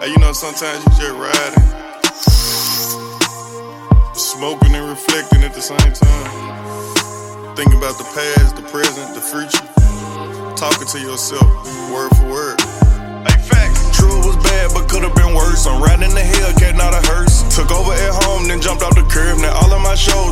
Hey, you know, sometimes you just riding, smoking and reflecting at the same time. Thinking about the past, the present, the future. Talking to yourself, word for word. Hey, facts. True, it was bad, but could have been worse. I'm riding the hill, Hellcat, not a hearse. Took over at home, then jumped off the curb. Now all of my shows,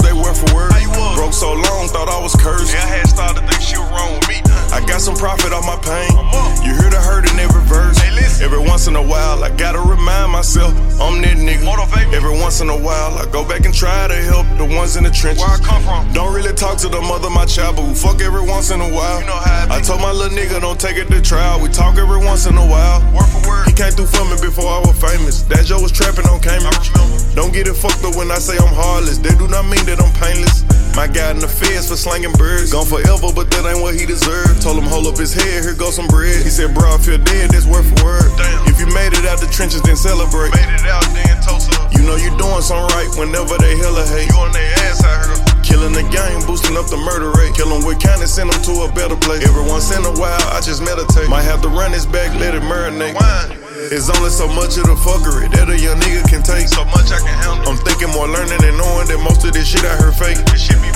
once in a while, I gotta remind myself I'm that nigga. Motivate. Every once in a while, I go back and try to help the ones in the trenches. Where I come from. Don't really talk to the mother, my child, but we fuck every once in a while. You know I I told my little nigga, don't take it to trial. We talk every once in a while. Word for word. He came through for me before I was famous. That Joe was trapping on remember. Don't get it fucked up when I say I'm heartless. They do not mean that I'm painless. My guy in the feds for slanging birds. Gone forever, but that ain't what he deserved. Told him hold up his head, here goes some bread. He said, bro, if you're dead, that's word for word. Damn. If you made it out the trenches, then celebrate. Made it out, then toast up. You know you doing something right whenever they hella hate. You on their ass, I heard. Killing the game, boosting up the murder rate. Kill with kindness, send send 'em to a better place. Every once in a while, I just meditate. Might have to run his back, let it marinate. Wine. It's only so much of the fuckery that a young nigga can take. So much I can handle. I'm thinking more learning and knowing that most of this shit I heard fake. This shit be.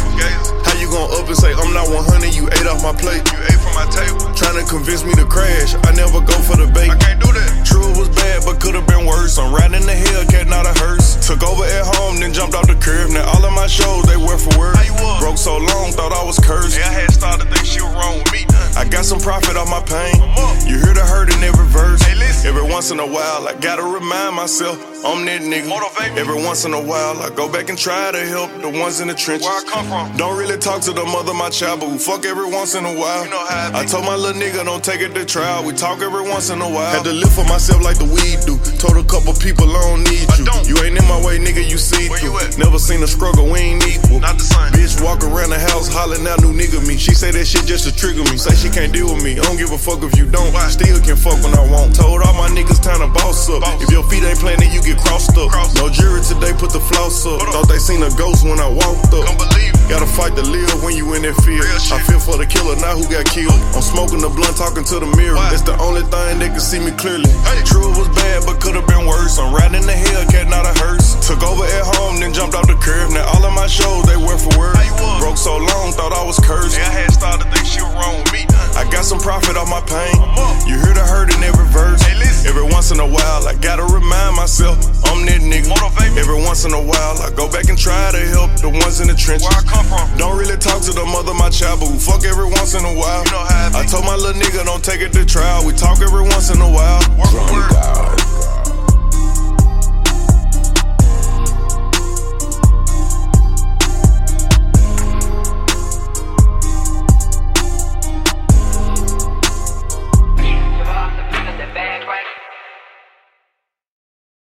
How you gon' up and say I'm not 100? You ate off my plate. You ate from my table. Trying to convince me to crash. I never go for the bait. I can't do that. True, it was bad, but could've been worse. I'm riding the hill, Hellcat, not a hearse. Took over at home, then jumped off the curb. Now all of my shows, they word for word. How you was? Broke so long, thought I was cursed. Hey, I had started to think shit was wrong with me. I got some profit off my pain. You hear the hurt in every once in a while, I gotta remind myself I'm that nigga. Motivate. Every once in a while, I go back and try to help the ones in the trenches. Where I come from. Don't really talk to the mother, my child, but we fuck every once in a while. You know how I I told my little nigga, don't take it to trial. We talk every once in a while. Had to live for myself like the weed do. Told a couple people I don't need you. don't. You ain't in my way, nigga, you see Where through. you? Never seen a struggle, we ain't equal. Not the hollering out new nigga me. She say that shit just to trigger me. Say she can't deal with me. I don't give a fuck if you don't. Why? Still can fuck when I want. Told all my niggas time to boss up. If your feet ain't planted, you get crossed up. No jury today, put the floss up. Thought they seen a ghost when I walked up. Gotta fight to live when you in that field. I feel for the killer, not who got killed. I'm smoking the blunt, talking to the mirror. That's the only thing that can see me clearly. True, it was bad, but could've been worse. I'm riding the Hellcat, not a hearse. Took over at home, then jumped off the curb. Now all of my shows, they word for word. So long, thought I was cursed. Hey, I had started to think shit was wrong with me. I got some profit off my pain. You hear the hurt in every verse. Hey. Every once in a while, I gotta remind myself I'm that nigga. Motivate. Every once in a while, I go back and try to help the ones in the trenches. Where I come from. Don't really talk to the mother, my child, but we fuck every once in a while. You know how I. I told my little nigga, don't take it to trial. We talk every once in a while.